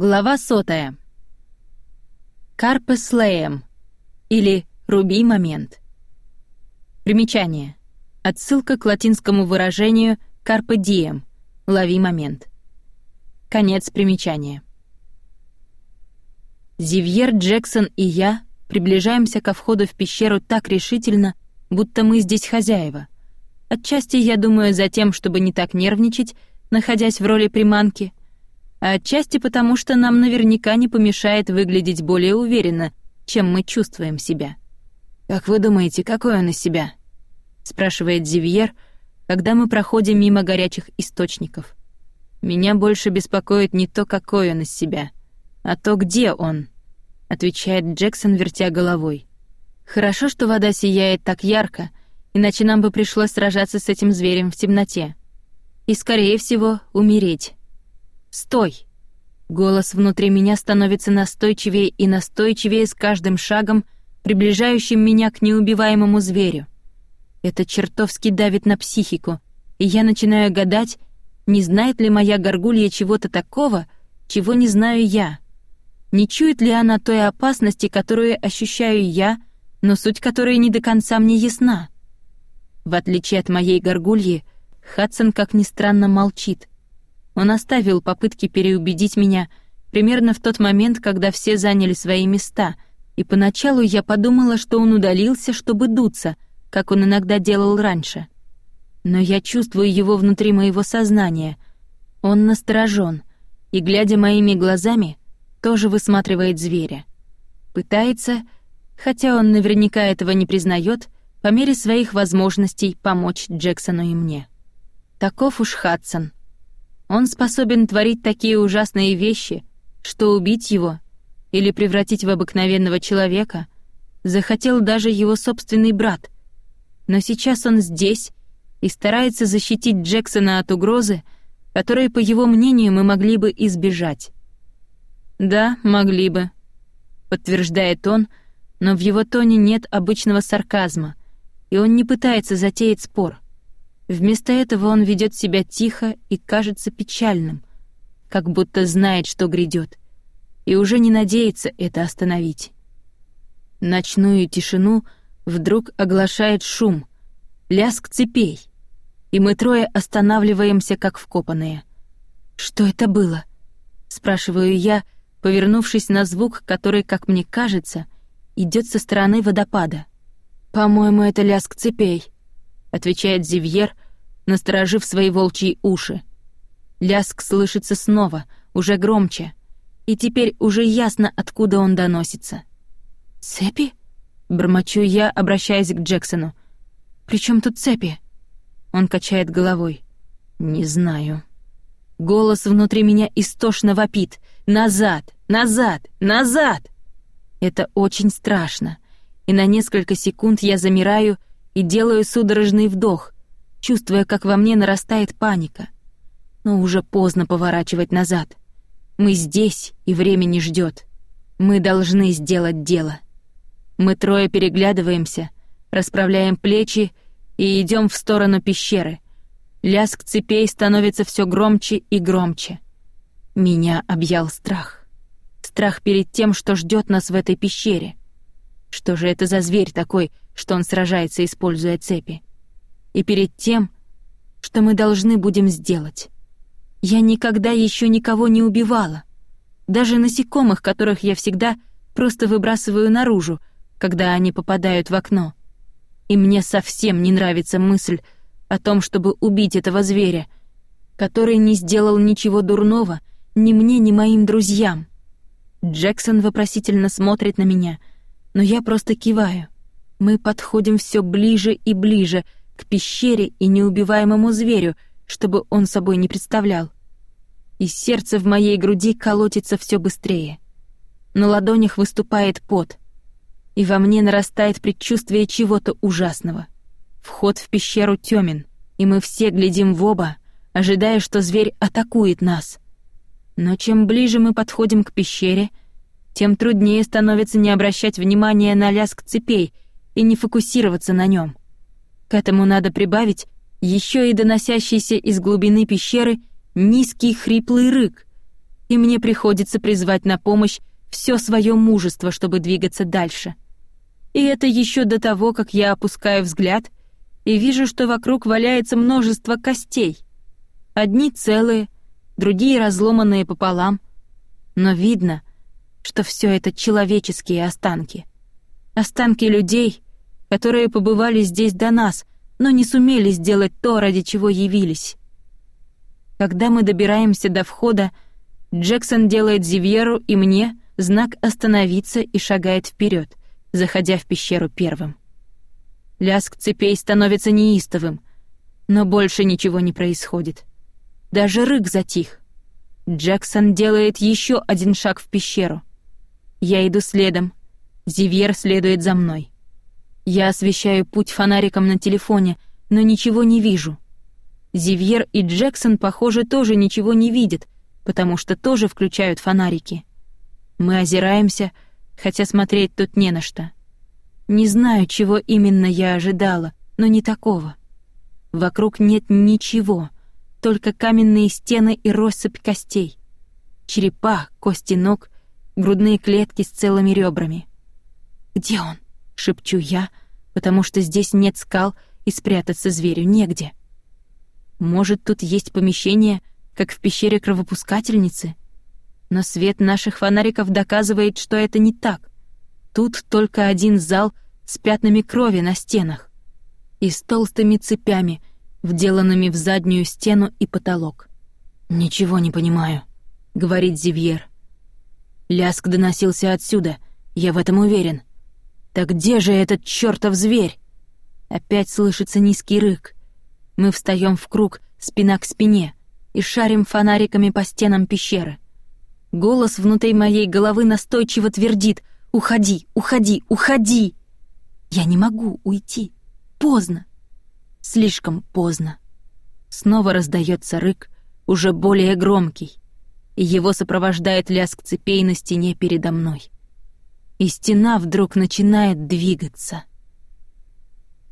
Глава сотая. Карпе слеем или руби момент. Примечание. Отсылка к латинскому выражению carpe diem лови момент. Конец примечания. Зивьер Джексон и я приближаемся ко входу в пещеру так решительно, будто мы здесь хозяева. Отчасти, я думаю, за тем, чтобы не так нервничать, находясь в роли приманки — отчасти потому, что нам наверняка не помешает выглядеть более уверенно, чем мы чувствуем себя. «Как вы думаете, какой он из себя?» — спрашивает Зивьер, когда мы проходим мимо горячих источников. «Меня больше беспокоит не то, какой он из себя, а то, где он», — отвечает Джексон, вертя головой. «Хорошо, что вода сияет так ярко, иначе нам бы пришлось сражаться с этим зверем в темноте. И, скорее всего, умереть». «Стой!» Голос внутри меня становится настойчивее и настойчивее с каждым шагом, приближающим меня к неубиваемому зверю. Это чертовски давит на психику, и я начинаю гадать, не знает ли моя горгулья чего-то такого, чего не знаю я. Не чует ли она той опасности, которую ощущаю я, но суть которой не до конца мне ясна? В отличие от моей горгульи, Хадсон, как ни странно, молчит — он оставил попытки переубедить меня примерно в тот момент, когда все заняли свои места, и поначалу я подумала, что он удалился, чтобы дуться, как он иногда делал раньше. Но я чувствую его внутри моего сознания. Он насторожен и, глядя моими глазами, тоже высматривает зверя. Пытается, хотя он наверняка этого не признает, по мере своих возможностей помочь Джексону и мне. Таков уж Хадсон — он способен творить такие ужасные вещи, что убить его или превратить в обыкновенного человека захотел даже его собственный брат. Но сейчас он здесь и старается защитить Джексона от угрозы, которой, по его мнению, мы могли бы избежать. «Да, могли бы», — подтверждает он, но в его тоне нет обычного сарказма, и он не пытается затеять спор — Вместо этого он ведет себя тихо и кажется печальным, как будто знает, что грядет, и уже не надеется это остановить. Ночную тишину вдруг оглашает шум, лязг цепей, и мы трое останавливаемся, как вкопанные. «Что это было?» — спрашиваю я, повернувшись на звук, который, как мне кажется, идет со стороны водопада. «По-моему, это лязг цепей», — отвечает Зивьер, насторожив свои волчьи уши. Ляск слышится снова, уже громче, и теперь уже ясно, откуда он доносится. «Цепи?» — бормочу я, обращаясь к Джексону. «При чем тут цепи?» Он качает головой. «Не знаю». Голос внутри меня истошно вопит. «Назад! Назад! Назад!» Это очень страшно, и на несколько секунд я замираю и делаю судорожный вдох, чувствуя, как во мне нарастает паника. Но уже поздно поворачивать назад. Мы здесь, и время не ждет. Мы должны сделать дело. Мы трое переглядываемся, расправляем плечи и идем в сторону пещеры. Лязг цепей становится все громче и громче. Меня объял страх. Страх перед тем, что ждет нас в этой пещере. Что же это за зверь такой, что он сражается, используя цепи? И перед тем, что мы должны будем сделать. Я никогда еще никого не убивала. Даже насекомых, которых я всегда просто выбрасываю наружу, когда они попадают в окно. И мне совсем не нравится мысль о том, чтобы убить этого зверя, который не сделал ничего дурного ни мне, ни моим друзьям. Джексон вопросительно смотрит на меня, но я просто киваю. Мы подходим все ближе и ближе к пещере и неубиваемому зверю, чтобы он собой не представлял. И сердце в моей груди колотится все быстрее. На ладонях выступает пот, и во мне нарастает предчувствие чего-то ужасного. Вход в пещеру тёмен, и мы все глядим в оба, ожидая, что зверь атакует нас. Но чем ближе мы подходим к пещере, тем труднее становится не обращать внимания на лязг цепей и не фокусироваться на нем. К этому надо прибавить еще и доносящийся из глубины пещеры низкий хриплый рык. и мне приходится призвать на помощь все свое мужество, чтобы двигаться дальше. И это еще до того, как я опускаю взгляд и вижу, что вокруг валяется множество костей. Одни целые, другие разломанные пополам, но видно, что все это человеческие останки. Останки людей, которые побывали здесь до нас, но не сумели сделать то, ради чего явились. Когда мы добираемся до входа, Джексон делает Зивьеру и мне знак остановиться и шагает вперед, заходя в пещеру первым. Лязг цепей становится неистовым, но больше ничего не происходит. Даже рык затих. Джексон делает еще один шаг в пещеру. Я иду следом. Зивьер следует за мной. Я освещаю путь фонариком на телефоне, но ничего не вижу. Зивьер и Джексон, похоже, тоже ничего не видят, потому что тоже включают фонарики. Мы озираемся, хотя смотреть тут не на что. Не знаю, чего именно я ожидала, но не такого. Вокруг нет ничего, только каменные стены и россыпь костей. Черепа, кости ног, грудные клетки с целыми ребрами. «Где он?» шепчу я, потому что здесь нет скал и спрятаться зверю негде. Может, тут есть помещение, как в пещере кровопускательницы? Но свет наших фонариков доказывает, что это не так. Тут только один зал с пятнами крови на стенах и с толстыми цепями, вделанными в заднюю стену и потолок. «Ничего не понимаю», — говорит Зивьер. Ляск доносился отсюда, я в этом уверен. «Так где же этот чёртов зверь?» Опять слышится низкий рык. Мы встаём в круг, спина к спине, и шарим фонариками по стенам пещеры. Голос внутри моей головы настойчиво твердит «Уходи, уходи, уходи!» Я не могу уйти. Поздно. Слишком поздно. Снова раздаётся рык, уже более громкий, и его сопровождает лязг цепей на стене передо мной. И стена вдруг начинает двигаться —